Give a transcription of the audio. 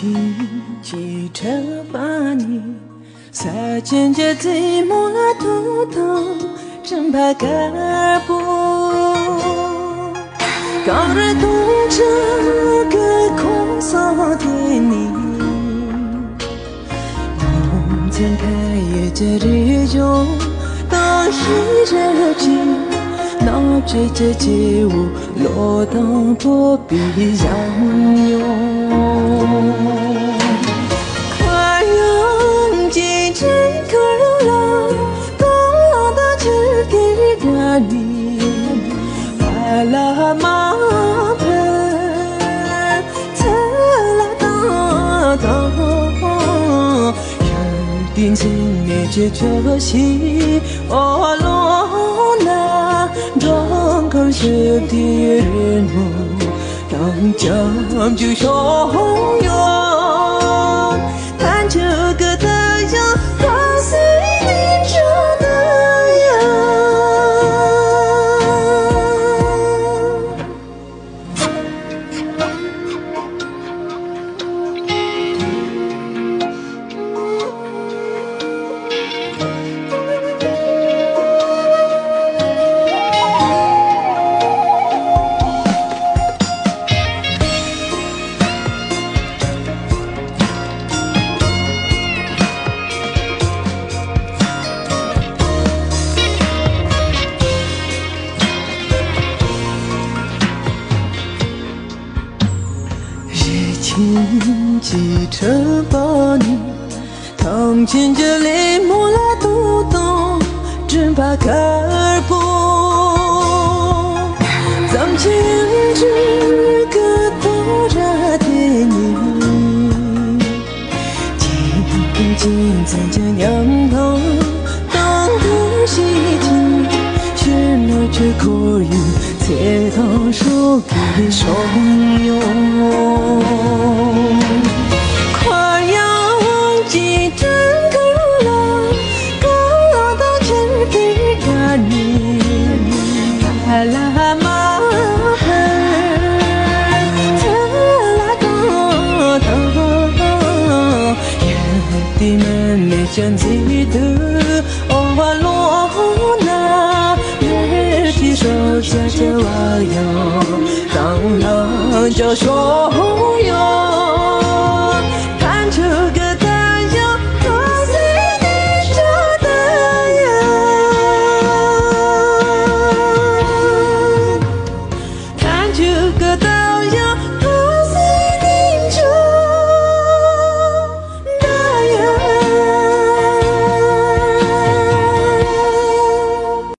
情骑车把你洒进这寂寞的土豆，真怕盖不。高日东这个空扫天你，梦曾开夜这日中，当一热情。那这这街舞，落灯不必相拥。 快乐马奔，策拉大道，约定今夜这酒席，我落难。装口舌的人物，当将就汹涌， 轻骑车把你趟进这里木拉肚洞，真怕开而不。咱们牵这个多热的你，紧紧在这娘堂，当头西进，是那这苦云，才当手给汹涌。你们你将记得哦们罗那尔的手牵着我哟到那叫声哟着个大着个